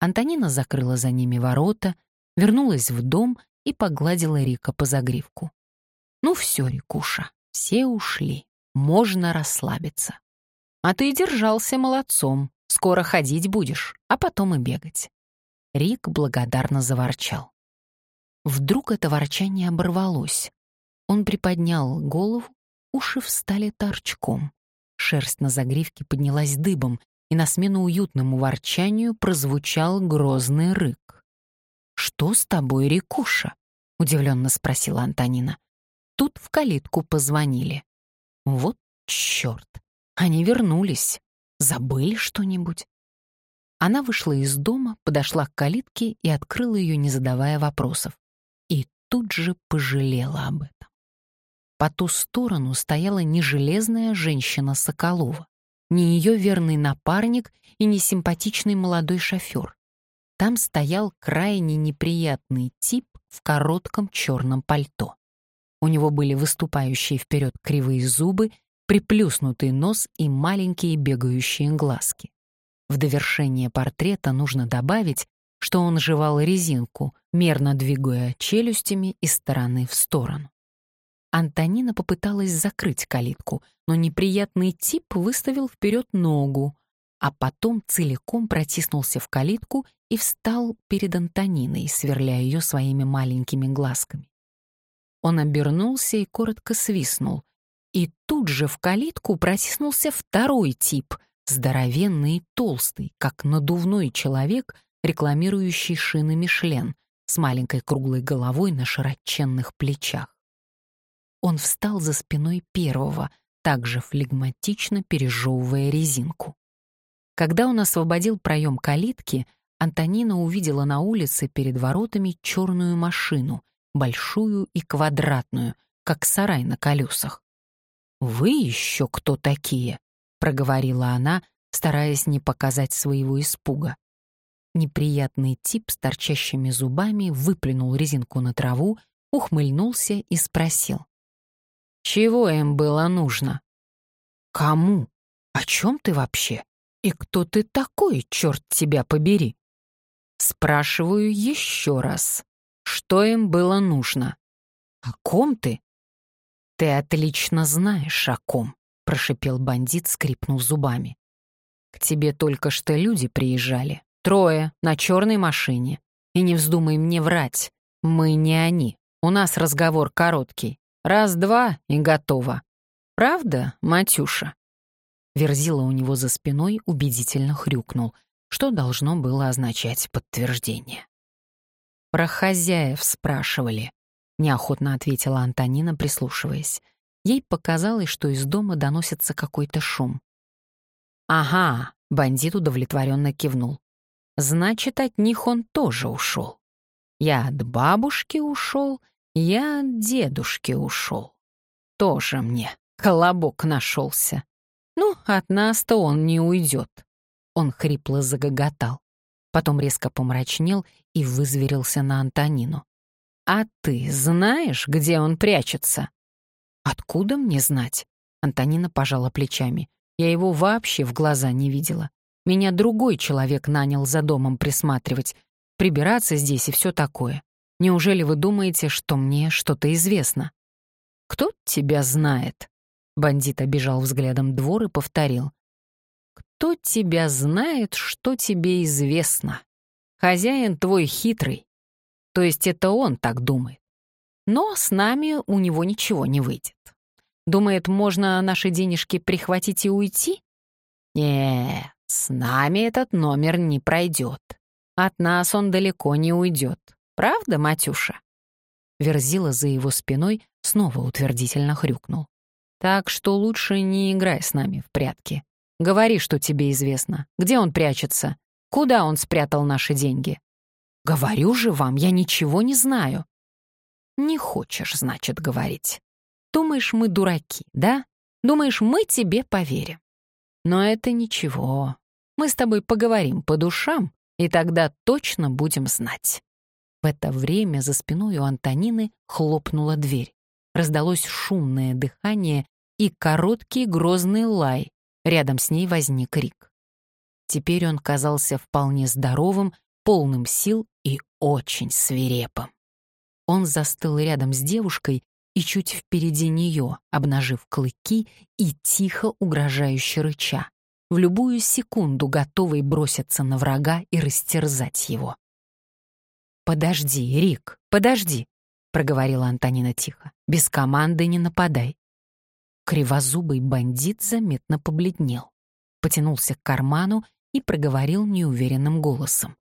Антонина закрыла за ними ворота, вернулась в дом и погладила Рика по загривку. «Ну все, Рикуша, все ушли, можно расслабиться. А ты держался молодцом, скоро ходить будешь, а потом и бегать». Рик благодарно заворчал. Вдруг это ворчание оборвалось. Он приподнял голову, уши встали торчком. Шерсть на загривке поднялась дыбом, и на смену уютному ворчанию прозвучал грозный рык. «Что с тобой, Рикуша?» — удивленно спросила Антонина. Тут в калитку позвонили. Вот чёрт, они вернулись. Забыли что-нибудь? Она вышла из дома, подошла к калитке и открыла ее, не задавая вопросов. И тут же пожалела об этом. По ту сторону стояла не железная женщина Соколова, не ее верный напарник и не симпатичный молодой шофер. Там стоял крайне неприятный тип в коротком черном пальто. У него были выступающие вперед кривые зубы, приплюснутый нос и маленькие бегающие глазки. В довершение портрета нужно добавить, что он жевал резинку, мерно двигая челюстями из стороны в сторону. Антонина попыталась закрыть калитку, но неприятный тип выставил вперед ногу, а потом целиком протиснулся в калитку и встал перед Антониной, сверляя ее своими маленькими глазками. Он обернулся и коротко свистнул. И тут же в калитку протиснулся второй тип, здоровенный и толстый, как надувной человек, рекламирующий шины Мишлен, с маленькой круглой головой на широченных плечах. Он встал за спиной первого, также флегматично пережевывая резинку. Когда он освободил проем калитки, Антонина увидела на улице перед воротами черную машину, большую и квадратную, как сарай на колесах. «Вы еще кто такие?» — проговорила она, стараясь не показать своего испуга. Неприятный тип с торчащими зубами выплюнул резинку на траву, ухмыльнулся и спросил. Чего им было нужно? Кому? О чем ты вообще? И кто ты такой, черт тебя побери? Спрашиваю еще раз. Что им было нужно? О ком ты? Ты отлично знаешь, о ком, прошипел бандит, скрипнув зубами. К тебе только что люди приезжали. Трое, на черной машине. И не вздумай мне врать. Мы не они. У нас разговор короткий. Раз-два и готово. Правда, Матюша?» Верзила у него за спиной убедительно хрюкнул, что должно было означать подтверждение. «Про хозяев спрашивали», — неохотно ответила Антонина, прислушиваясь. Ей показалось, что из дома доносится какой-то шум. «Ага», — бандит удовлетворенно кивнул. «Значит, от них он тоже ушел. Я от бабушки ушел, я от дедушки ушел. Тоже мне колобок нашелся. Ну, от нас-то он не уйдет. Он хрипло загоготал. Потом резко помрачнел и вызверился на Антонину. «А ты знаешь, где он прячется?» «Откуда мне знать?» Антонина пожала плечами. «Я его вообще в глаза не видела. Меня другой человек нанял за домом присматривать, прибираться здесь и все такое. Неужели вы думаете, что мне что-то известно? Кто тебя знает? Бандит обижал взглядом двор и повторил. Кто тебя знает, что тебе известно? Хозяин твой хитрый. То есть это он так думает. Но с нами у него ничего не выйдет. Думает, можно наши денежки прихватить и уйти? Нет, с нами этот номер не пройдет. От нас он далеко не уйдет. Правда, Матюша?» Верзила за его спиной снова утвердительно хрюкнул. «Так что лучше не играй с нами в прятки. Говори, что тебе известно. Где он прячется? Куда он спрятал наши деньги?» «Говорю же вам, я ничего не знаю». «Не хочешь, значит, говорить. Думаешь, мы дураки, да? Думаешь, мы тебе поверим. Но это ничего. Мы с тобой поговорим по душам, и тогда точно будем знать». В это время за спиной у Антонины хлопнула дверь. Раздалось шумное дыхание и короткий грозный лай. Рядом с ней возник Рик. Теперь он казался вполне здоровым, полным сил и очень свирепым. Он застыл рядом с девушкой и чуть впереди нее, обнажив клыки и тихо угрожающе рыча, в любую секунду готовый броситься на врага и растерзать его. «Подожди, Рик, подожди», — проговорила Антонина тихо. «Без команды не нападай». Кривозубый бандит заметно побледнел, потянулся к карману и проговорил неуверенным голосом.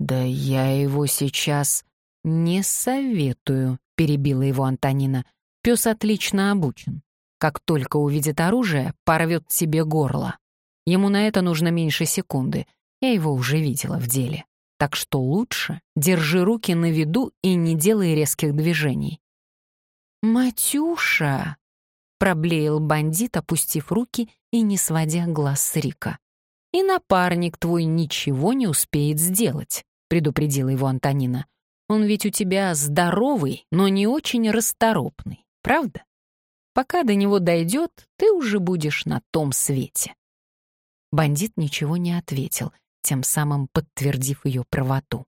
«Да я его сейчас не советую», — перебила его Антонина. «Пес отлично обучен. Как только увидит оружие, порвет себе горло. Ему на это нужно меньше секунды. Я его уже видела в деле. Так что лучше держи руки на виду и не делай резких движений». «Матюша!» — проблеял бандит, опустив руки и не сводя глаз с Рика. «И напарник твой ничего не успеет сделать», — предупредила его Антонина. «Он ведь у тебя здоровый, но не очень расторопный, правда? Пока до него дойдет, ты уже будешь на том свете». Бандит ничего не ответил, тем самым подтвердив ее правоту.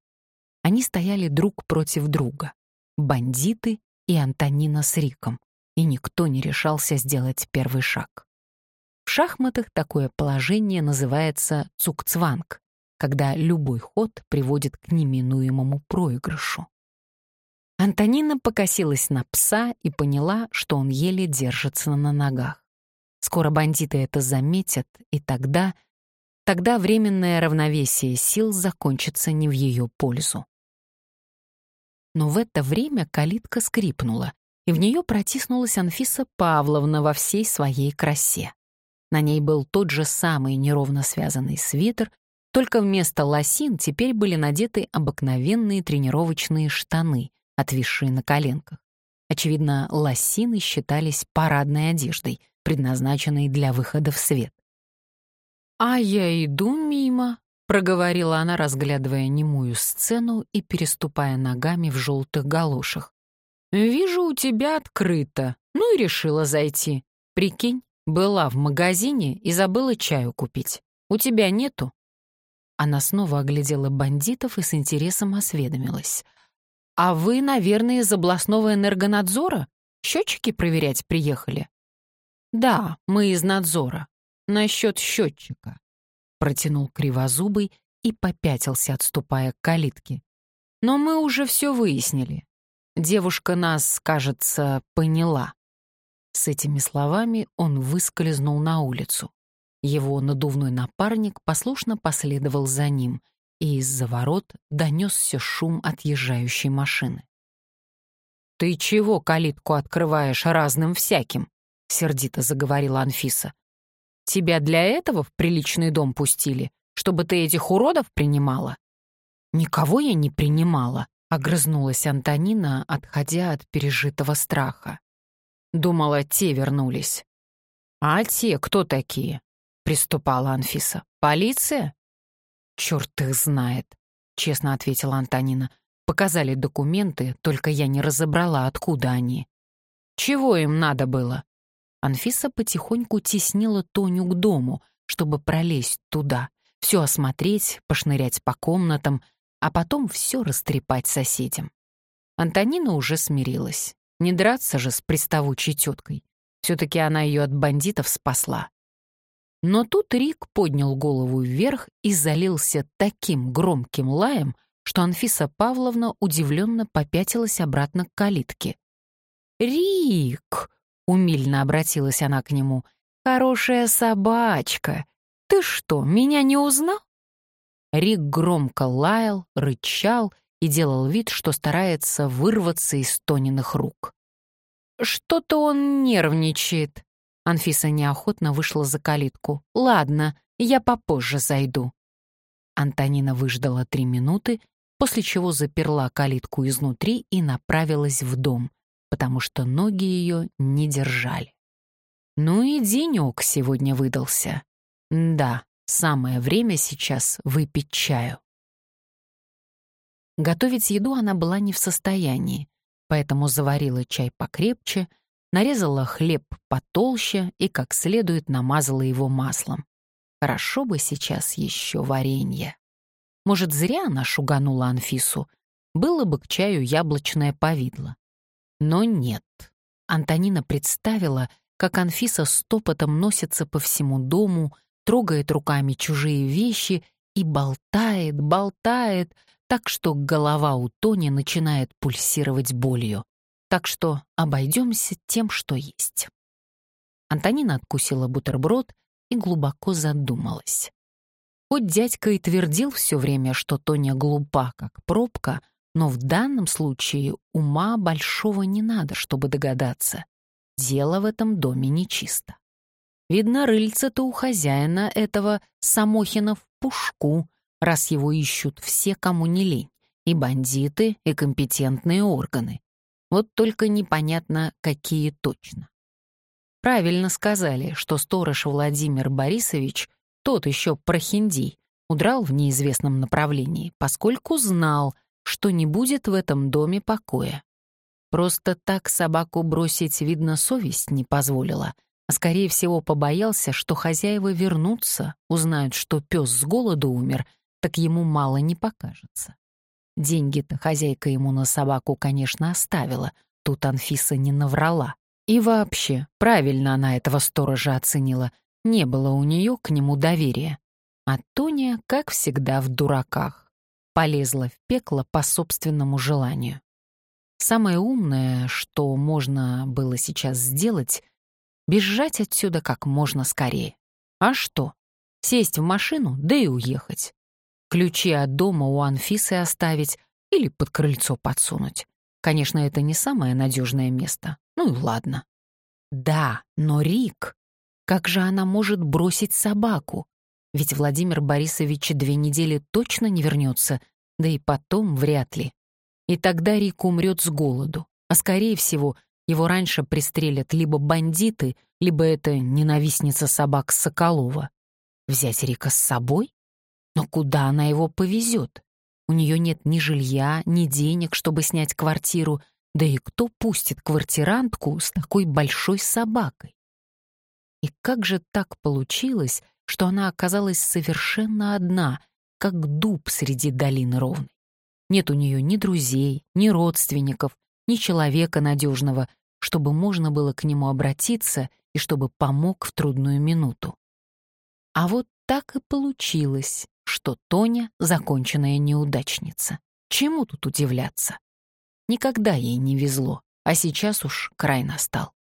Они стояли друг против друга. Бандиты и Антонина с Риком, и никто не решался сделать первый шаг. В шахматах такое положение называется цукцванг, когда любой ход приводит к неминуемому проигрышу. Антонина покосилась на пса и поняла, что он еле держится на ногах. Скоро бандиты это заметят, и тогда... Тогда временное равновесие сил закончится не в ее пользу. Но в это время калитка скрипнула, и в нее протиснулась Анфиса Павловна во всей своей красе. На ней был тот же самый неровно связанный свитер, только вместо лосин теперь были надеты обыкновенные тренировочные штаны, отвисшие на коленках. Очевидно, лосины считались парадной одеждой, предназначенной для выхода в свет. «А я иду мимо», — проговорила она, разглядывая немую сцену и переступая ногами в желтых галошах. «Вижу, у тебя открыто. Ну и решила зайти. Прикинь, была в магазине и забыла чаю купить. У тебя нету?» Она снова оглядела бандитов и с интересом осведомилась. «А вы, наверное, из областного энергонадзора? Счетчики проверять приехали?» «Да, мы из надзора. Насчет счетчика», — протянул кривозубый и попятился, отступая к калитке. «Но мы уже все выяснили. Девушка нас, кажется, поняла». С этими словами он выскользнул на улицу. Его надувной напарник послушно последовал за ним, и из-за ворот донесся шум отъезжающей машины. «Ты чего калитку открываешь разным всяким?» — сердито заговорила Анфиса. «Тебя для этого в приличный дом пустили, чтобы ты этих уродов принимала?» «Никого я не принимала», — огрызнулась Антонина, отходя от пережитого страха. Думала, те вернулись. «А те кто такие?» — приступала Анфиса. «Полиция?» «Черт их знает», — честно ответила Антонина. «Показали документы, только я не разобрала, откуда они». «Чего им надо было?» Анфиса потихоньку теснила Тоню к дому, чтобы пролезть туда, все осмотреть, пошнырять по комнатам, а потом все растрепать соседям. Антонина уже смирилась. Не драться же с приставучей теткой. Все-таки она ее от бандитов спасла. Но тут Рик поднял голову вверх и залился таким громким лаем, что Анфиса Павловна удивленно попятилась обратно к калитке. «Рик!» Умильно обратилась она к нему. «Хорошая собачка! Ты что, меня не узнал?» Рик громко лаял, рычал и делал вид, что старается вырваться из Тониных рук. «Что-то он нервничает». Анфиса неохотно вышла за калитку. «Ладно, я попозже зайду». Антонина выждала три минуты, после чего заперла калитку изнутри и направилась в дом, потому что ноги ее не держали. Ну и денек сегодня выдался. Да, самое время сейчас выпить чаю. Готовить еду она была не в состоянии, поэтому заварила чай покрепче, нарезала хлеб потолще и как следует намазала его маслом. Хорошо бы сейчас еще варенье. Может, зря она шуганула Анфису. Было бы к чаю яблочное повидло. Но нет. Антонина представила, как Анфиса стопотом носится по всему дому, трогает руками чужие вещи и болтает, болтает, так что голова у Тони начинает пульсировать болью. Так что обойдемся тем, что есть. Антонина откусила бутерброд и глубоко задумалась. Хоть дядька и твердил все время, что Тоня глупа, как пробка, но в данном случае ума большого не надо, чтобы догадаться. Дело в этом доме нечисто. Видно, рыльце-то у хозяина этого Самохина в пушку, раз его ищут все, кому не лень, и бандиты, и компетентные органы. Вот только непонятно, какие точно. Правильно сказали, что сторож Владимир Борисович, тот еще прохиндей, удрал в неизвестном направлении, поскольку знал, что не будет в этом доме покоя. Просто так собаку бросить, видно, совесть не позволила, а скорее всего побоялся, что хозяева вернутся, узнают, что пес с голоду умер, так ему мало не покажется. Деньги-то хозяйка ему на собаку, конечно, оставила, тут Анфиса не наврала. И вообще, правильно она этого сторожа оценила. Не было у нее к нему доверия. А Тоня, как всегда, в дураках. Полезла в пекло по собственному желанию. Самое умное, что можно было сейчас сделать, бежать отсюда как можно скорее. А что? Сесть в машину, да и уехать. Ключи от дома у Анфисы оставить или под крыльцо подсунуть. Конечно, это не самое надежное место, ну и ладно. Да, но Рик... Как же она может бросить собаку? Ведь Владимир Борисович две недели точно не вернется, да и потом вряд ли. И тогда Рик умрет с голоду. А скорее всего, его раньше пристрелят либо бандиты, либо это ненавистница собак Соколова. Взять Рика с собой? Но куда она его повезет? У нее нет ни жилья, ни денег, чтобы снять квартиру, да и кто пустит квартирантку с такой большой собакой? И как же так получилось, что она оказалась совершенно одна, как дуб среди долины ровной? Нет у нее ни друзей, ни родственников, ни человека надежного, чтобы можно было к нему обратиться и чтобы помог в трудную минуту. А вот так и получилось, что Тоня — законченная неудачница. Чему тут удивляться? Никогда ей не везло, а сейчас уж край настал.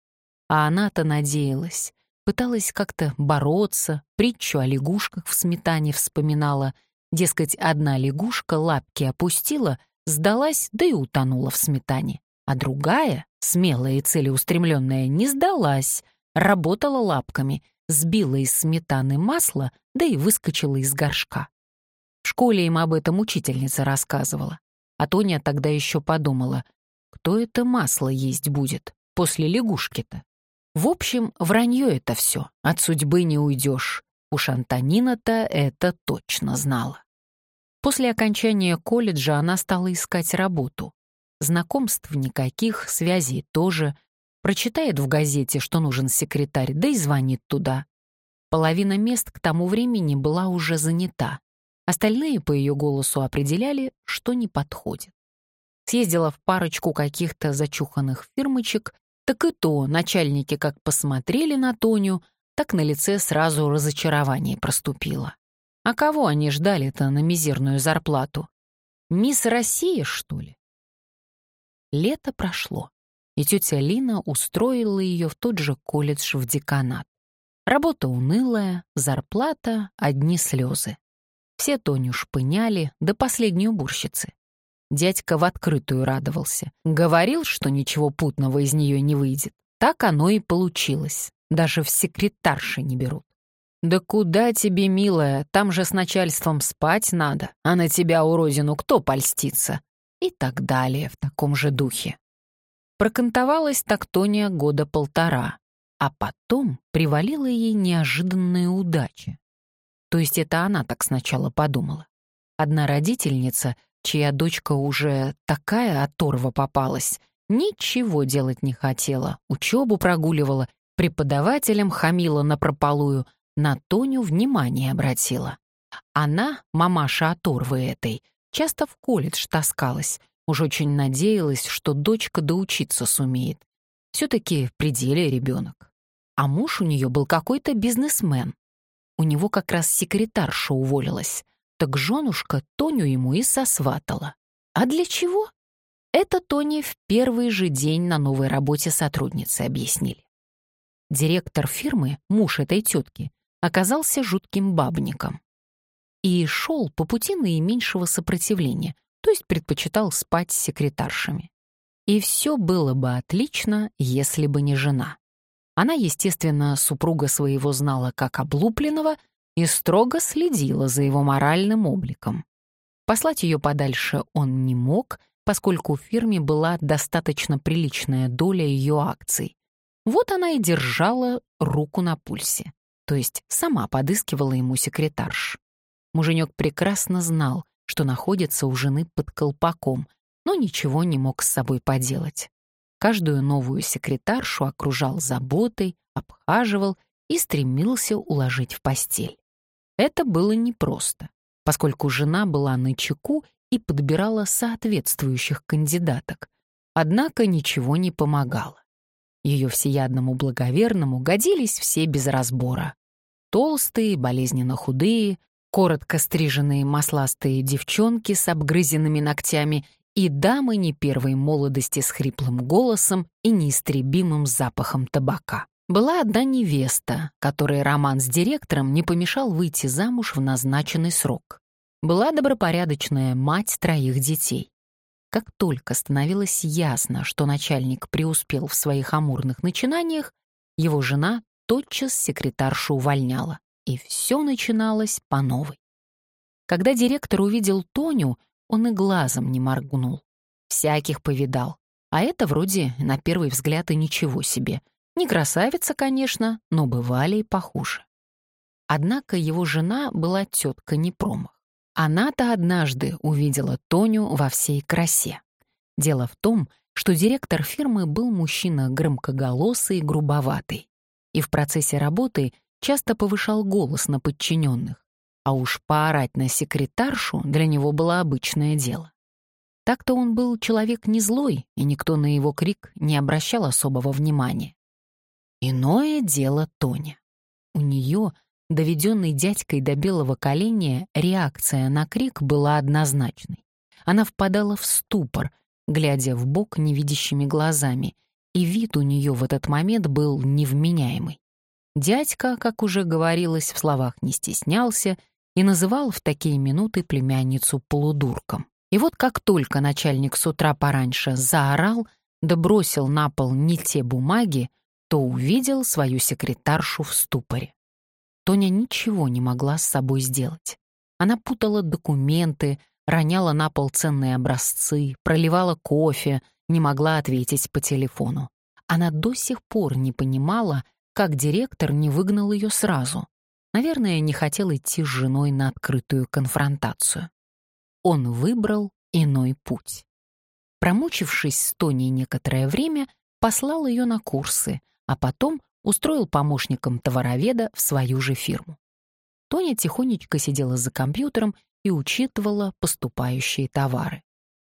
А она-то надеялась, пыталась как-то бороться, притчу о лягушках в сметане вспоминала. Дескать, одна лягушка лапки опустила, сдалась, да и утонула в сметане. А другая, смелая и целеустремленная, не сдалась, работала лапками, сбила из сметаны масло, да и выскочила из горшка. В школе им об этом учительница рассказывала. А Тоня тогда еще подумала, кто это масло есть будет после лягушки-то? В общем, вранье это все, от судьбы не уйдешь. Уж Антонина-то это точно знала. После окончания колледжа она стала искать работу. Знакомств никаких, связей тоже. Прочитает в газете, что нужен секретарь, да и звонит туда. Половина мест к тому времени была уже занята. Остальные по ее голосу определяли, что не подходит. Съездила в парочку каких-то зачуханных фирмочек, так и то начальники как посмотрели на Тоню, так на лице сразу разочарование проступило. А кого они ждали-то на мизерную зарплату? Мисс Россия, что ли? Лето прошло, и тетя Лина устроила ее в тот же колледж в деканат. Работа унылая, зарплата — одни слезы. Все Тоню шпыняли, до последней уборщицы. Дядька в открытую радовался. Говорил, что ничего путного из нее не выйдет. Так оно и получилось. Даже в секретарши не берут. «Да куда тебе, милая, там же с начальством спать надо, а на тебя, уродину, кто польстится?» И так далее в таком же духе. Прокантовалась так Тоня года полтора, а потом привалила ей неожиданная удача. То есть это она так сначала подумала. Одна родительница, чья дочка уже такая оторва попалась, ничего делать не хотела, учебу прогуливала, преподавателям хамила напропалую, на Тоню внимание обратила. Она, мамаша оторвы этой, часто в колледж таскалась, уж очень надеялась, что дочка доучиться сумеет. Все-таки в пределе ребенок. А муж у нее был какой-то бизнесмен. У него как раз секретарша уволилась, так женушка Тоню ему и сосватала. А для чего? Это Тони в первый же день на новой работе сотрудницы объяснили. Директор фирмы, муж этой тетки, оказался жутким бабником. И шел по пути наименьшего сопротивления, то есть предпочитал спать с секретаршами. И все было бы отлично, если бы не жена. Она, естественно, супруга своего знала как облупленного и строго следила за его моральным обликом. Послать ее подальше он не мог, поскольку в фирме была достаточно приличная доля ее акций. Вот она и держала руку на пульсе, то есть сама подыскивала ему секретарш. Муженек прекрасно знал, что находится у жены под колпаком, но ничего не мог с собой поделать. Каждую новую секретаршу окружал заботой, обхаживал и стремился уложить в постель. Это было непросто, поскольку жена была на чеку и подбирала соответствующих кандидаток. Однако ничего не помогало. Ее всеядному благоверному годились все без разбора. Толстые, болезненно худые, коротко стриженные масластые девчонки с обгрызенными ногтями и дамы не первой молодости с хриплым голосом и неистребимым запахом табака. Была одна невеста, которой роман с директором не помешал выйти замуж в назначенный срок. Была добропорядочная мать троих детей. Как только становилось ясно, что начальник преуспел в своих амурных начинаниях, его жена тотчас секретаршу увольняла, и все начиналось по новой. Когда директор увидел Тоню, он и глазом не моргнул. Всяких повидал. А это вроде, на первый взгляд, и ничего себе. Не красавица, конечно, но бывали и похуже. Однако его жена была тетка не промах. Она-то однажды увидела Тоню во всей красе. Дело в том, что директор фирмы был мужчина громкоголосый и грубоватый. И в процессе работы часто повышал голос на подчиненных а уж поорать на секретаршу для него было обычное дело. Так-то он был человек не злой, и никто на его крик не обращал особого внимания. Иное дело Тоня. У нее, доведенной дядькой до белого коленя, реакция на крик была однозначной. Она впадала в ступор, глядя в бок невидящими глазами, и вид у нее в этот момент был невменяемый. Дядька, как уже говорилось, в словах не стеснялся и называл в такие минуты племянницу полудурком. И вот как только начальник с утра пораньше заорал да на пол не те бумаги, то увидел свою секретаршу в ступоре. Тоня ничего не могла с собой сделать. Она путала документы, роняла на пол ценные образцы, проливала кофе, не могла ответить по телефону. Она до сих пор не понимала, как директор не выгнал ее сразу. Наверное, не хотел идти с женой на открытую конфронтацию. Он выбрал иной путь. Промучившись с Тоней некоторое время, послал ее на курсы, а потом устроил помощником товароведа в свою же фирму. Тоня тихонечко сидела за компьютером и учитывала поступающие товары.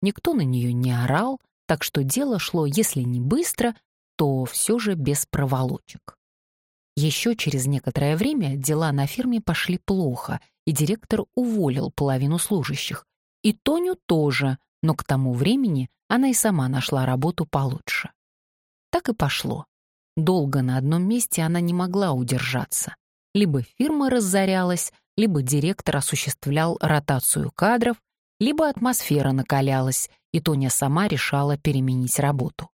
Никто на нее не орал, так что дело шло, если не быстро, то все же без проволочек. Еще через некоторое время дела на фирме пошли плохо, и директор уволил половину служащих. И Тоню тоже, но к тому времени она и сама нашла работу получше. Так и пошло. Долго на одном месте она не могла удержаться. Либо фирма разорялась, либо директор осуществлял ротацию кадров, либо атмосфера накалялась, и Тоня сама решала переменить работу.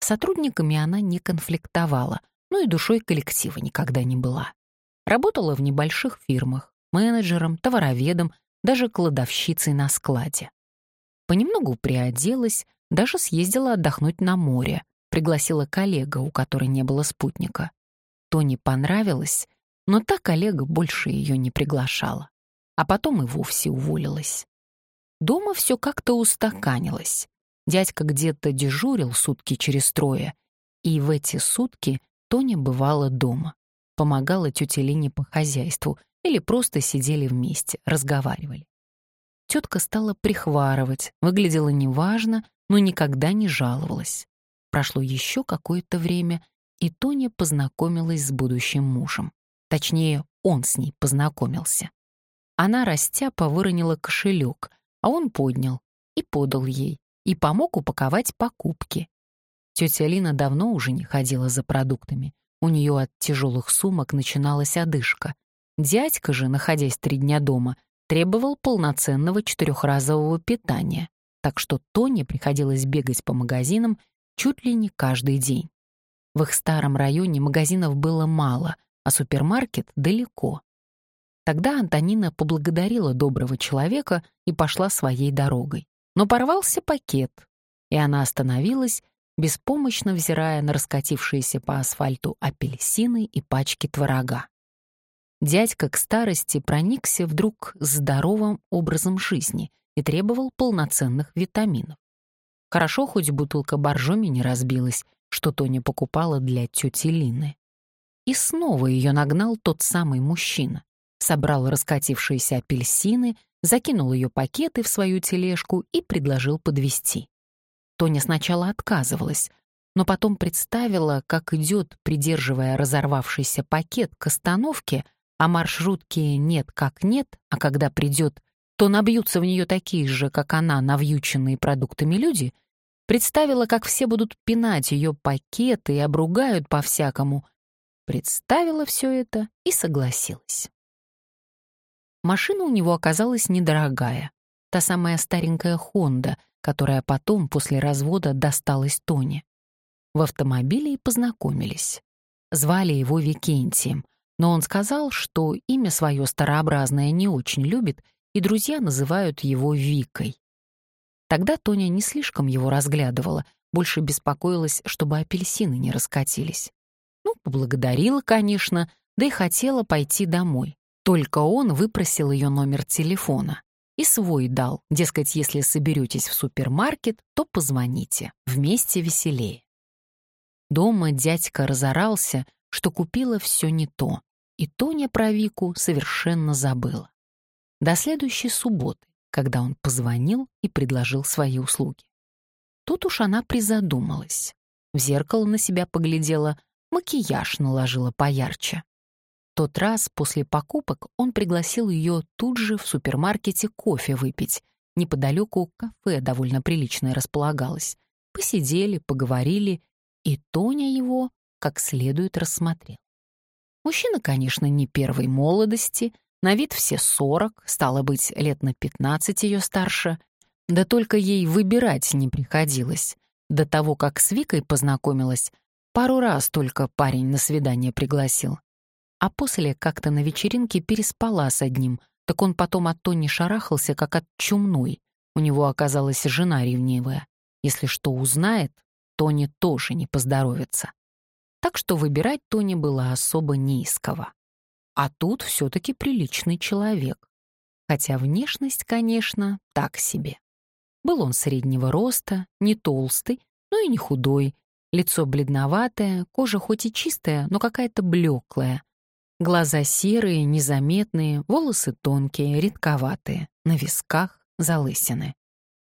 С сотрудниками она не конфликтовала — ну и душой коллектива никогда не была. Работала в небольших фирмах, менеджером, товароведом, даже кладовщицей на складе. Понемногу приоделась, даже съездила отдохнуть на море, пригласила коллега, у которой не было спутника. Тони понравилось, но та коллега больше ее не приглашала, а потом и вовсе уволилась. Дома все как-то устаканилось. Дядька где-то дежурил сутки через трое, и в эти сутки Тоня бывала дома, помогала тете Лине по хозяйству, или просто сидели вместе, разговаривали. Тетка стала прихварывать, выглядела неважно, но никогда не жаловалась. Прошло еще какое-то время, и Тоня познакомилась с будущим мужем. Точнее, он с ней познакомился. Она, растяпа, выронила кошелек, а он поднял и подал ей, и помог упаковать покупки. Тетя Лина давно уже не ходила за продуктами. У нее от тяжелых сумок начиналась одышка. Дядька же, находясь три дня дома, требовал полноценного четырехразового питания, так что Тоне приходилось бегать по магазинам чуть ли не каждый день. В их старом районе магазинов было мало, а супермаркет далеко. Тогда Антонина поблагодарила доброго человека и пошла своей дорогой. Но порвался пакет, и она остановилась, беспомощно взирая на раскатившиеся по асфальту апельсины и пачки творога. Дядька к старости проникся вдруг здоровым образом жизни и требовал полноценных витаминов. Хорошо, хоть бутылка боржоми не разбилась, что Тоня покупала для тети Лины. И снова ее нагнал тот самый мужчина. Собрал раскатившиеся апельсины, закинул ее пакеты в свою тележку и предложил подвести. Тоня сначала отказывалась, но потом представила, как идет, придерживая разорвавшийся пакет к остановке, а маршрутки нет как нет, а когда придет, то набьются в нее такие же, как она, навьюченные продуктами люди, представила, как все будут пинать ее пакеты и обругают по-всякому. Представила все это и согласилась. Машина у него оказалась недорогая, та самая старенькая «Хонда», которая потом, после развода, досталась Тоне. В автомобиле и познакомились. Звали его Викентием, но он сказал, что имя свое старообразное не очень любит, и друзья называют его Викой. Тогда Тоня не слишком его разглядывала, больше беспокоилась, чтобы апельсины не раскатились. Ну, поблагодарила, конечно, да и хотела пойти домой. Только он выпросил ее номер телефона. И свой дал, дескать, если соберетесь в супермаркет, то позвоните, вместе веселее. Дома дядька разорался, что купила все не то, и Тоня про Вику совершенно забыла. До следующей субботы, когда он позвонил и предложил свои услуги. Тут уж она призадумалась. В зеркало на себя поглядела, макияж наложила поярче. Тот раз после покупок он пригласил ее тут же в супермаркете кофе выпить. Неподалеку кафе довольно приличное располагалось. Посидели, поговорили, и Тоня его как следует рассмотрел. Мужчина, конечно, не первой молодости, на вид все сорок, стало быть, лет на пятнадцать ее старше. Да только ей выбирать не приходилось. До того, как с Викой познакомилась, пару раз только парень на свидание пригласил. А после как-то на вечеринке переспала с одним, так он потом от Тони шарахался, как от чумной. У него оказалась жена ревнивая. Если что узнает, Тони тоже не поздоровится так что выбирать Тони было особо не из кого. А тут все-таки приличный человек. Хотя внешность, конечно, так себе. Был он среднего роста, не толстый, но и не худой, лицо бледноватое, кожа хоть и чистая, но какая-то блеклая. Глаза серые, незаметные, волосы тонкие, редковатые, на висках залысины.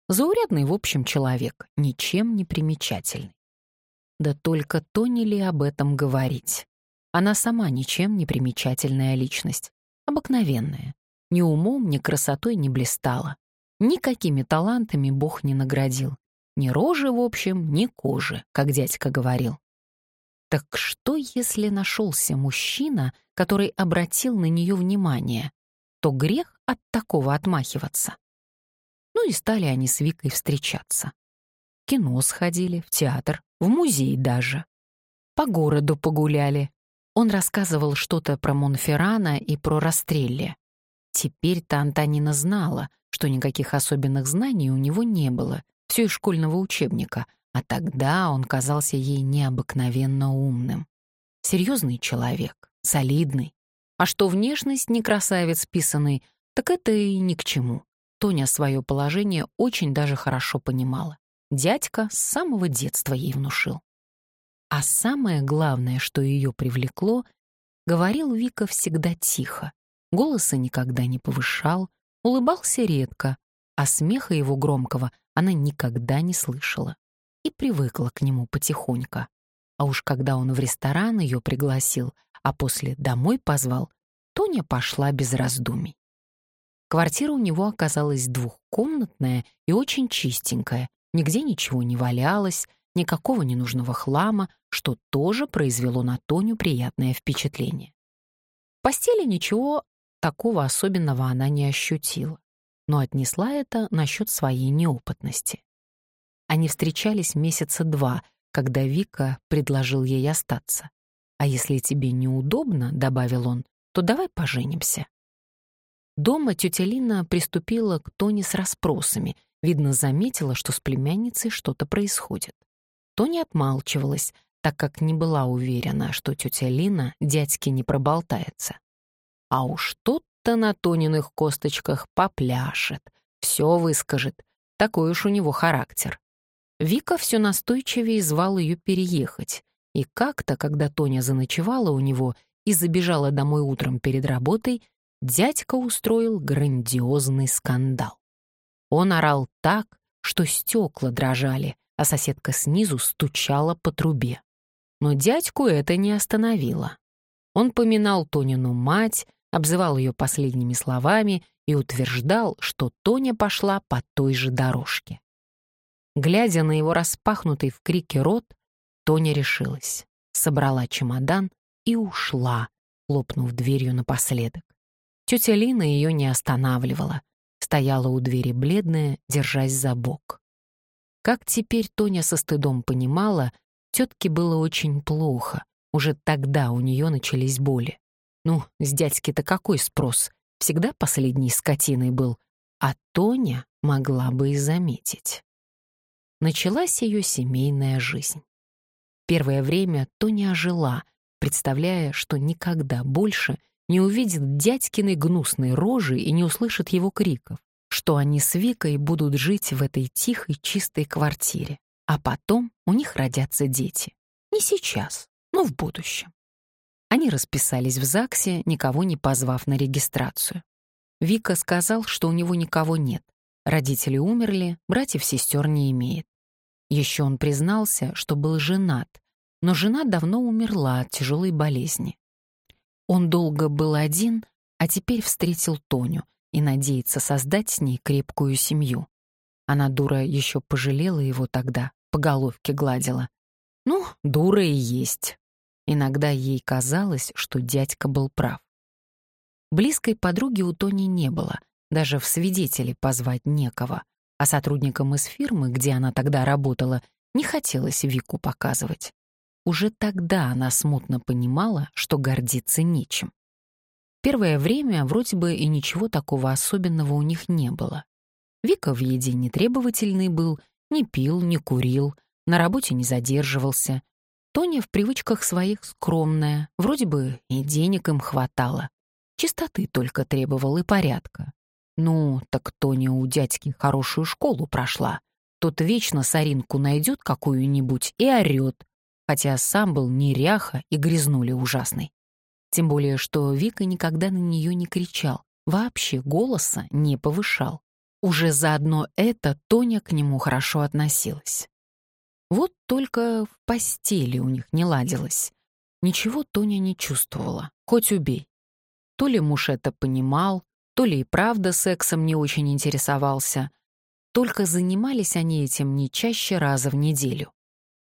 Заурядный, в общем, человек, ничем не примечательный. Да только Тони ли об этом говорить? Она сама ничем не примечательная личность. Обыкновенная. Ни умом, ни красотой не блистала. Никакими талантами Бог не наградил. Ни рожи, в общем, ни кожи, как дядька говорил. Так что, если нашелся мужчина, который обратил на нее внимание, то грех от такого отмахиваться. Ну и стали они с Викой встречаться кино сходили, в театр, в музей даже. По городу погуляли. Он рассказывал что-то про Монферрана и про Растрелли. Теперь-то Антонина знала, что никаких особенных знаний у него не было, все из школьного учебника, а тогда он казался ей необыкновенно умным. Серьезный человек, солидный. А что внешность не красавец писанный, так это и ни к чему. Тоня свое положение очень даже хорошо понимала. Дядька с самого детства ей внушил. А самое главное, что ее привлекло, говорил Вика всегда тихо, голоса никогда не повышал, улыбался редко, а смеха его громкого она никогда не слышала и привыкла к нему потихоньку. А уж когда он в ресторан ее пригласил, а после домой позвал, Тоня пошла без раздумий. Квартира у него оказалась двухкомнатная и очень чистенькая, нигде ничего не валялось, никакого ненужного хлама, что тоже произвело на Тоню приятное впечатление. В постели ничего такого особенного она не ощутила, но отнесла это насчет своей неопытности. Они встречались месяца два, когда Вика предложил ей остаться. «А если тебе неудобно», — добавил он, — «то давай поженимся». Дома тетя Лина приступила к Тоне с расспросами, видно, заметила, что с племянницей что-то происходит. Тоня отмалчивалась, так как не была уверена, что тетя Лина дядьке не проболтается. А уж тот-то на Тониных косточках попляшет, все выскажет, такой уж у него характер. Вика все настойчивее звал ее переехать, и как-то, когда Тоня заночевала у него и забежала домой утром перед работой, дядька устроил грандиозный скандал. Он орал так, что стекла дрожали, а соседка снизу стучала по трубе. Но дядьку это не остановило. Он поминал Тонину мать, обзывал ее последними словами и утверждал, что Тоня пошла по той же дорожке. Глядя на его распахнутый в крике рот, Тоня решилась, собрала чемодан и ушла, хлопнув дверью напоследок. Тетя Лина ее не останавливала, стояла у двери бледная, держась за бок. Как теперь Тоня со стыдом понимала, тетке было очень плохо, уже тогда у нее начались боли. Ну, с дядьки-то какой спрос? Всегда последней скотиной был, а Тоня могла бы и заметить. Началась ее семейная жизнь. Первое время Тоня ожила, представляя, что никогда больше не увидит дядькиной гнусной рожи и не услышит его криков, что они с Викой будут жить в этой тихой, чистой квартире, а потом у них родятся дети. Не сейчас, но в будущем. Они расписались в ЗАГСе, никого не позвав на регистрацию. Вика сказал, что у него никого нет. Родители умерли, братьев-сестер не имеет. Еще он признался, что был женат, но жена давно умерла от тяжелой болезни. Он долго был один, а теперь встретил Тоню и надеется создать с ней крепкую семью. Она, дура, еще пожалела его тогда, по головке гладила. Ну, дура и есть. Иногда ей казалось, что дядька был прав. Близкой подруги у Тони не было, даже в свидетели позвать некого, а сотрудникам из фирмы, где она тогда работала, не хотелось Вику показывать. Уже тогда она смутно понимала, что гордиться нечем. Первое время вроде бы и ничего такого особенного у них не было. Вика в еде не требовательный был, не пил, не курил, на работе не задерживался. Тоня в привычках своих скромная, вроде бы и денег им хватало. Чистоты только требовал и порядка. Ну, так Тоня у дядьки хорошую школу прошла. Тот вечно соринку найдет какую-нибудь и орёт, хотя сам был неряха и грязнули ужасный. Тем более, что Вика никогда на нее не кричал, вообще голоса не повышал. Уже заодно это Тоня к нему хорошо относилась. Вот только в постели у них не ладилось. Ничего Тоня не чувствовала, хоть убей. То ли муж это понимал, то ли и правда сексом не очень интересовался. Только занимались они этим не чаще раза в неделю.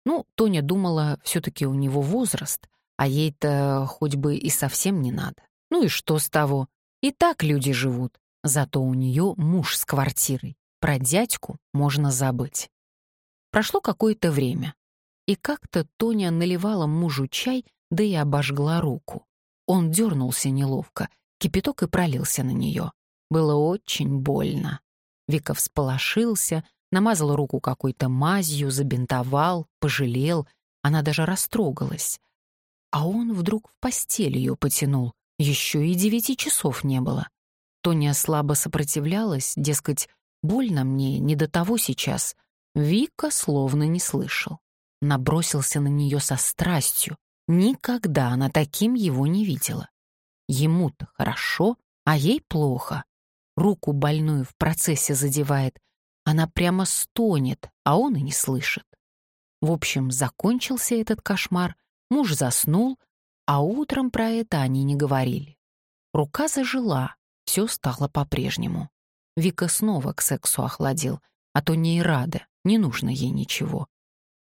Ну, Тоня думала, все-таки у него возраст, а ей-то хоть бы и совсем не надо. Ну и что с того? И так люди живут. Зато у нее муж с квартирой. Про дядьку можно забыть. Прошло какое-то время. И как-то Тоня наливала мужу чай, да и обожгла руку. Он дернулся неловко, кипяток и пролился на нее. Было очень больно. Вика всполошился, намазал руку какой-то мазью, забинтовал, пожалел. Она даже растрогалась. А он вдруг в постель ее потянул. Еще и девяти часов не было. Тоня слабо сопротивлялась, дескать, больно мне, не до того сейчас. Вика словно не слышал. Набросился на нее со страстью. Никогда она таким его не видела. Ему-то хорошо, А ей плохо. Руку больную в процессе задевает. Она прямо стонет, а он и не слышит. В общем, закончился этот кошмар, муж заснул, а утром про это они не говорили. Рука зажила, все стало по-прежнему. Вика снова к сексу охладил, а то не и рада, не нужно ей ничего.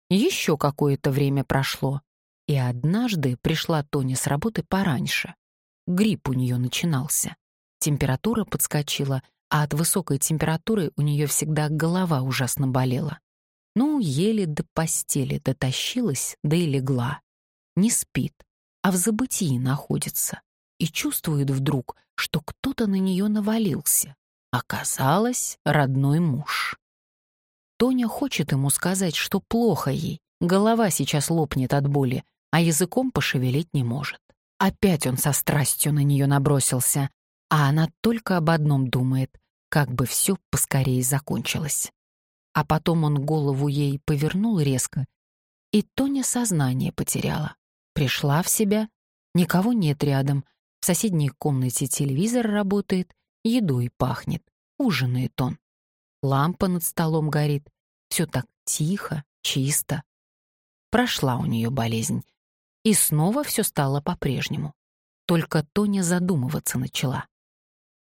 Еще какое-то время прошло, и однажды пришла Тоня с работы пораньше. Грипп у нее начинался. Температура подскочила, а от высокой температуры у нее всегда голова ужасно болела. Ну, еле до постели дотащилась, да и легла. Не спит, а в забытии находится. И чувствует вдруг, что кто-то на нее навалился. Оказалось, родной муж. Тоня хочет ему сказать, что плохо ей, голова сейчас лопнет от боли, а языком пошевелить не может. Опять он со страстью на нее набросился, а она только об одном думает, как бы все поскорее закончилось. А потом он голову ей повернул резко, и Тоня сознание потеряла. Пришла в себя, никого нет рядом, в соседней комнате телевизор работает, едой пахнет, ужинает он. Лампа над столом горит, все так тихо, чисто. Прошла у нее болезнь, и снова все стало по-прежнему. Только Тоня задумываться начала.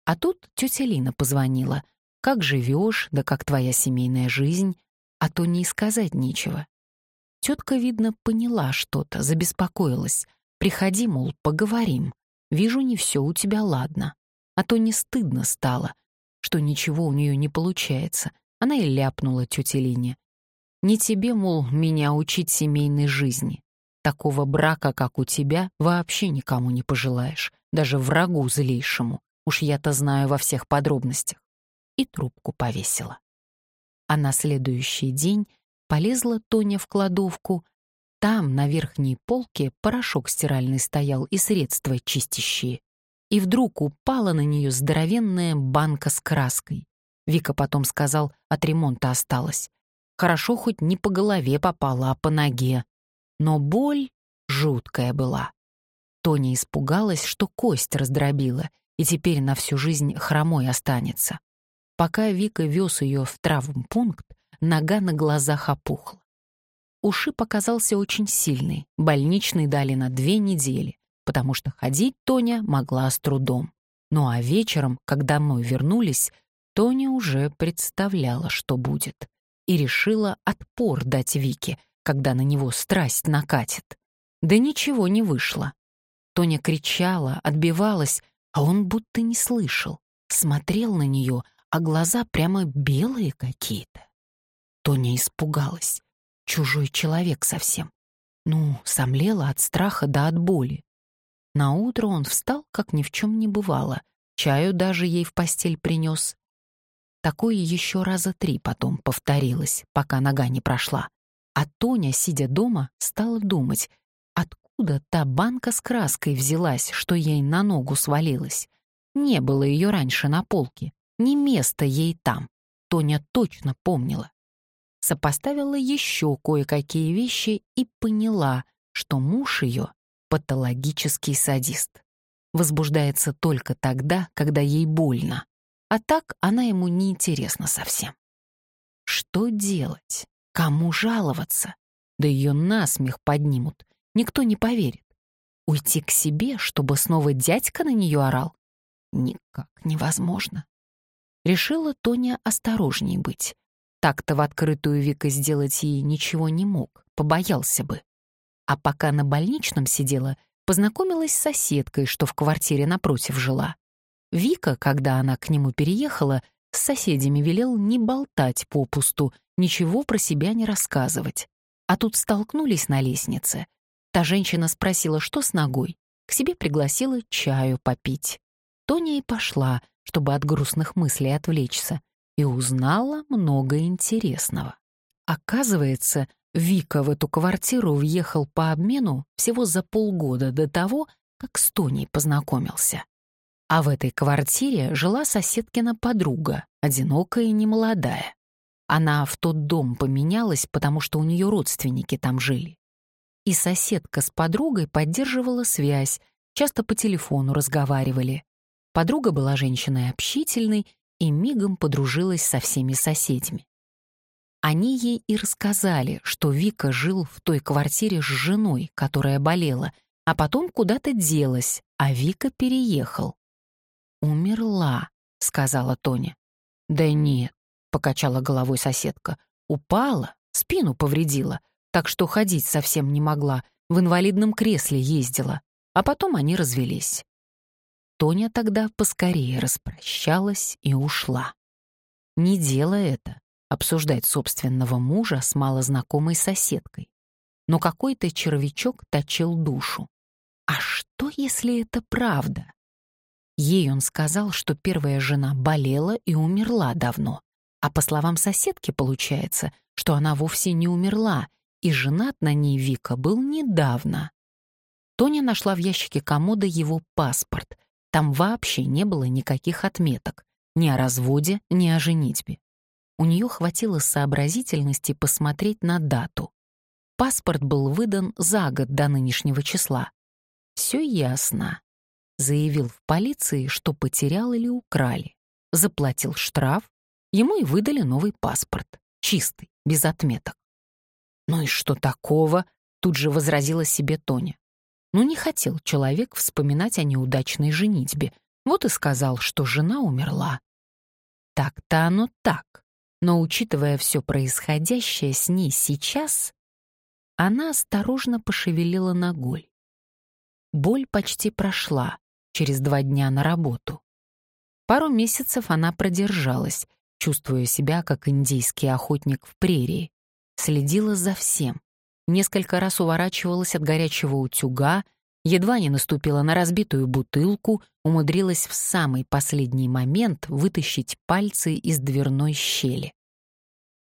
А тут тетя Лина позвонила. «Как живешь, да как твоя семейная жизнь?» А то не сказать нечего. Тетка, видно, поняла что-то, забеспокоилась. «Приходи, мол, поговорим. Вижу, не все у тебя ладно. А то не стыдно стало, что ничего у нее не получается». Она и ляпнула тете Лине. «Не тебе, мол, меня учить семейной жизни. Такого брака, как у тебя, вообще никому не пожелаешь, даже врагу злейшему. Уж я-то знаю во всех подробностях. И трубку повесила. А на следующий день полезла Тоня в кладовку. Там, на верхней полке, порошок стиральный стоял и средства чистящие. И вдруг упала на нее здоровенная банка с краской. Вика потом сказал, от ремонта осталось. Хорошо хоть не по голове попала, а по ноге. Но боль жуткая была. Тоня испугалась, что кость раздробила, и теперь на всю жизнь хромой останется. Пока Вика вез ее в травмпункт, нога на глазах опухла. Ушиб оказался очень сильный, больничный дали на две недели, потому что ходить Тоня могла с трудом. Ну а вечером, когда мы вернулись, Тоня уже представляла, что будет, и решила отпор дать Вике, когда на него страсть накатит. Да ничего не вышло. Тоня кричала, отбивалась, а он будто не слышал, смотрел на нее, а глаза прямо белые какие-то. Тоня испугалась. Чужой человек совсем. Ну, сомлела от страха да от боли. На утро он встал, как ни в чем не бывало, чаю даже ей в постель принес. Такое еще раза три потом повторилось, пока нога не прошла. А Тоня, сидя дома, стала думать, откуда та банка с краской взялась, что ей на ногу свалилась. Не было ее раньше на полке, ни места ей там. Тоня точно помнила. Сопоставила еще кое-какие вещи и поняла, что муж ее — патологический садист. Возбуждается только тогда, когда ей больно, а так она ему не интересна совсем. Что делать? Кому жаловаться? Да ее насмех поднимут, Никто не поверит. Уйти к себе, чтобы снова дядька на нее орал? Никак невозможно. Решила Тоня осторожней быть. Так-то в открытую Вика сделать ей ничего не мог, побоялся бы. А пока на больничном сидела, познакомилась с соседкой, что в квартире напротив жила. Вика, когда она к нему переехала, с соседями велел не болтать попусту, ничего про себя не рассказывать. А тут столкнулись на лестнице. Та женщина спросила, что с ногой. К себе пригласила чаю попить. Тоня и пошла, чтобы от грустных мыслей отвлечься, и узнала много интересного. Оказывается, Вика в эту квартиру въехал по обмену всего за полгода до того, как с Тоней познакомился. А в этой квартире жила соседкина подруга, одинокая и немолодая. Она в тот дом поменялась, потому что у нее родственники там жили и соседка с подругой поддерживала связь, часто по телефону разговаривали. Подруга была женщиной общительной и мигом подружилась со всеми соседями. Они ей и рассказали, что Вика жил в той квартире с женой, которая болела, а потом куда-то делась, а Вика переехал. «Умерла», — сказала Тоня. «Да нет», — покачала головой соседка. «Упала, спину повредила, так что ходить совсем не могла, в инвалидном кресле ездила, а потом они развелись». Тоня тогда поскорее распрощалась и ушла. Не дело это — обсуждать собственного мужа с малознакомой соседкой. Но какой-то червячок точил душу. А что, если это правда? Ей он сказал, что первая жена болела и умерла давно. А по словам соседки, получается, что она вовсе не умерла, и женат на ней Вика был недавно. Тоня нашла в ящике комода его паспорт. Там вообще не было никаких отметок. Ни о разводе, ни о женитьбе. У нее хватило сообразительности посмотреть на дату. Паспорт был выдан за год до нынешнего числа. Все ясно заявил в полиции, что потерял или украли, заплатил штраф, ему и выдали новый паспорт, чистый, без отметок. «Ну и что такого?» — тут же возразила себе Тоня. Ну не хотел человек вспоминать о неудачной женитьбе, вот и сказал, что жена умерла. Так-то оно так, но учитывая все происходящее с ней сейчас, она осторожно пошевелила ногой. Боль почти прошла, через два дня на работу. Пару месяцев она продержалась, чувствуя себя как индийский охотник в прерии. Следила за всем. Несколько раз уворачивалась от горячего утюга, едва не наступила на разбитую бутылку, умудрилась в самый последний момент вытащить пальцы из дверной щели.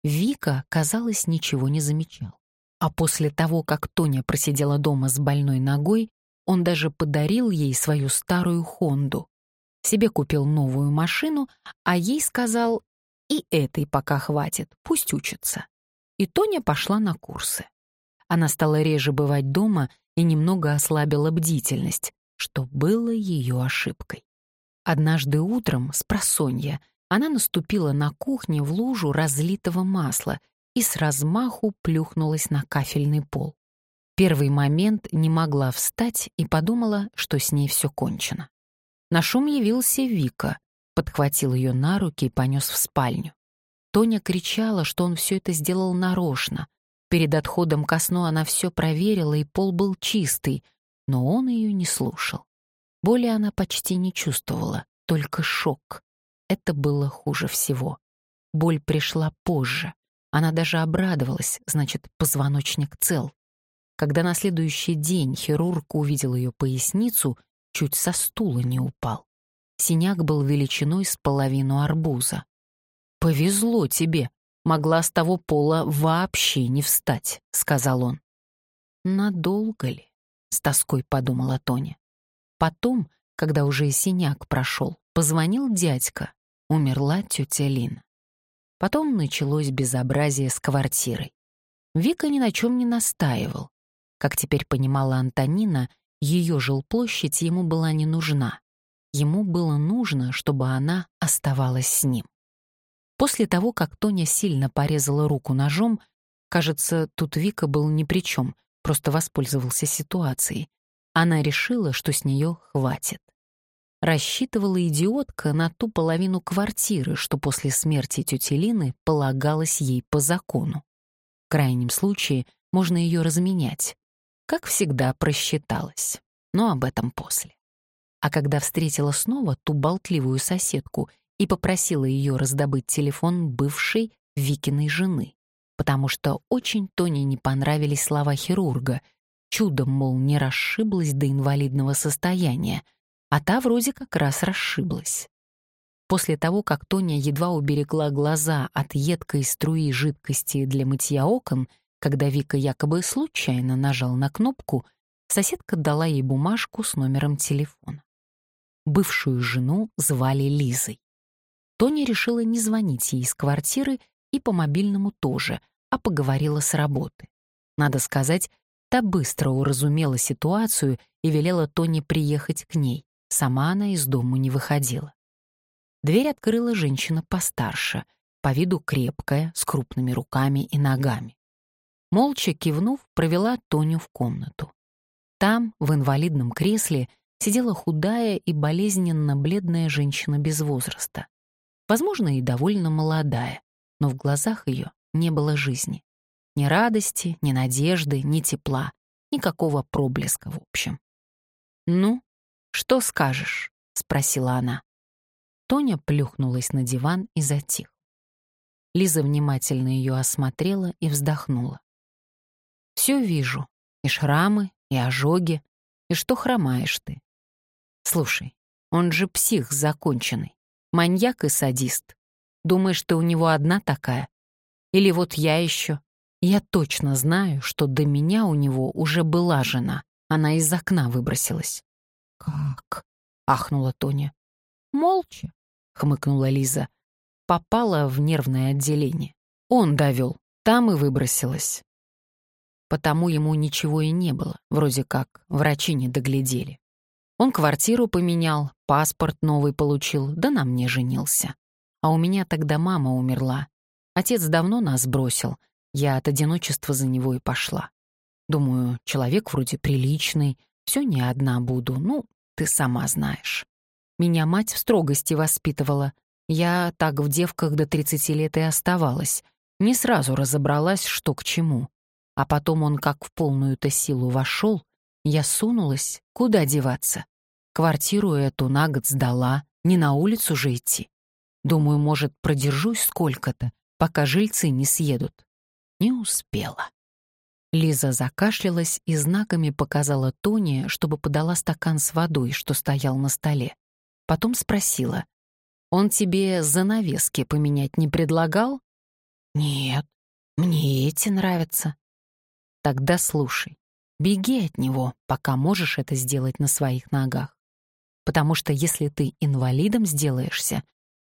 Вика, казалось, ничего не замечал. А после того, как Тоня просидела дома с больной ногой, он даже подарил ей свою старую Хонду. Себе купил новую машину, а ей сказал, и этой пока хватит, пусть учится. И Тоня пошла на курсы. Она стала реже бывать дома и немного ослабила бдительность, что было ее ошибкой. Однажды утром, с просонья, она наступила на кухне в лужу разлитого масла и с размаху плюхнулась на кафельный пол первый момент не могла встать и подумала, что с ней все кончено. На шум явился Вика, подхватил ее на руки и понес в спальню. Тоня кричала, что он все это сделал нарочно. Перед отходом ко сну она все проверила, и пол был чистый, но он ее не слушал. Боли она почти не чувствовала, только шок. Это было хуже всего. Боль пришла позже. Она даже обрадовалась, значит, позвоночник цел. Когда на следующий день хирург увидел ее поясницу, чуть со стула не упал. Синяк был величиной с половину арбуза. «Повезло тебе, могла с того пола вообще не встать», — сказал он. «Надолго ли?» — с тоской подумала Тоня. Потом, когда уже и синяк прошел, позвонил дядька. Умерла тетя Лина. Потом началось безобразие с квартирой. Вика ни на чем не настаивал. Как теперь понимала Антонина, ее жилплощадь ему была не нужна. Ему было нужно, чтобы она оставалась с ним. После того, как Тоня сильно порезала руку ножом, кажется, тут Вика был ни при чем, просто воспользовался ситуацией. Она решила, что с нее хватит. Рассчитывала идиотка на ту половину квартиры, что после смерти тети Лины полагалось ей по закону. В крайнем случае можно ее разменять как всегда, просчиталась. Но об этом после. А когда встретила снова ту болтливую соседку и попросила ее раздобыть телефон бывшей Викиной жены, потому что очень Тоне не понравились слова хирурга, чудом, мол, не расшиблась до инвалидного состояния, а та вроде как раз расшиблась. После того, как Тоня едва уберегла глаза от едкой струи жидкости для мытья окон, когда Вика якобы случайно нажал на кнопку, соседка дала ей бумажку с номером телефона. Бывшую жену звали Лизой. Тоня решила не звонить ей из квартиры и по мобильному тоже, а поговорила с работы. Надо сказать, та быстро уразумела ситуацию и велела Тоне приехать к ней, сама она из дому не выходила. Дверь открыла женщина постарше, по виду крепкая, с крупными руками и ногами. Молча кивнув, провела Тоню в комнату. Там, в инвалидном кресле, сидела худая и болезненно бледная женщина без возраста. Возможно, и довольно молодая, но в глазах ее не было жизни. Ни радости, ни надежды, ни тепла, никакого проблеска в общем. «Ну, что скажешь?» — спросила она. Тоня плюхнулась на диван и затих. Лиза внимательно ее осмотрела и вздохнула. «Все вижу. И шрамы, и ожоги, и что хромаешь ты. Слушай, он же псих законченный, маньяк и садист. Думаешь, ты у него одна такая? Или вот я еще? Я точно знаю, что до меня у него уже была жена. Она из окна выбросилась. «Как?» — ахнула Тоня. «Молча», — хмыкнула Лиза. Попала в нервное отделение. Он довел, там и выбросилась. Потому ему ничего и не было, вроде как врачи не доглядели. Он квартиру поменял, паспорт новый получил, да на мне женился. А у меня тогда мама умерла. Отец давно нас бросил, я от одиночества за него и пошла. Думаю, человек вроде приличный, все не одна буду, ну, ты сама знаешь. Меня мать в строгости воспитывала. Я так в девках до 30 лет и оставалась. Не сразу разобралась, что к чему. А потом он как в полную-то силу вошел, я сунулась, куда деваться. Квартиру эту на год сдала, не на улицу же идти. Думаю, может, продержусь сколько-то, пока жильцы не съедут. Не успела. Лиза закашлялась и знаками показала Тоне, чтобы подала стакан с водой, что стоял на столе. Потом спросила. «Он тебе занавески поменять не предлагал?» «Нет, мне эти нравятся». «Тогда слушай. Беги от него, пока можешь это сделать на своих ногах. Потому что если ты инвалидом сделаешься,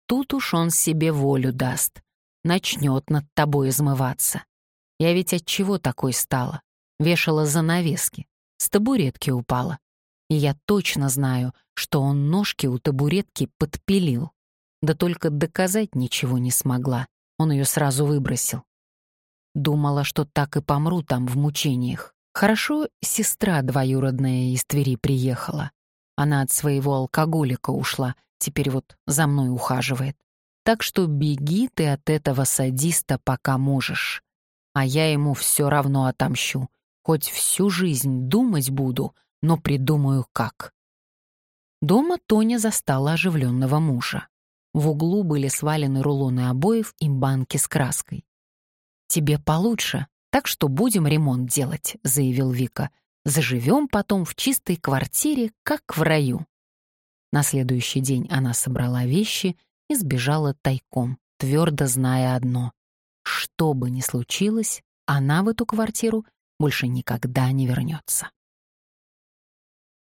тут уж он себе волю даст, начнет над тобой измываться. Я ведь от чего такой стала? Вешала занавески, с табуретки упала. И я точно знаю, что он ножки у табуретки подпилил. Да только доказать ничего не смогла. Он ее сразу выбросил. Думала, что так и помру там в мучениях. Хорошо, сестра двоюродная из Твери приехала. Она от своего алкоголика ушла, теперь вот за мной ухаживает. Так что беги ты от этого садиста, пока можешь а я ему все равно отомщу. Хоть всю жизнь думать буду, но придумаю как. Дома Тоня застала оживленного мужа. В углу были свалены рулоны обоев и банки с краской. «Тебе получше, так что будем ремонт делать», — заявил Вика. «Заживем потом в чистой квартире, как в раю». На следующий день она собрала вещи и сбежала тайком, твердо зная одно что бы ни случилось, она в эту квартиру больше никогда не вернется.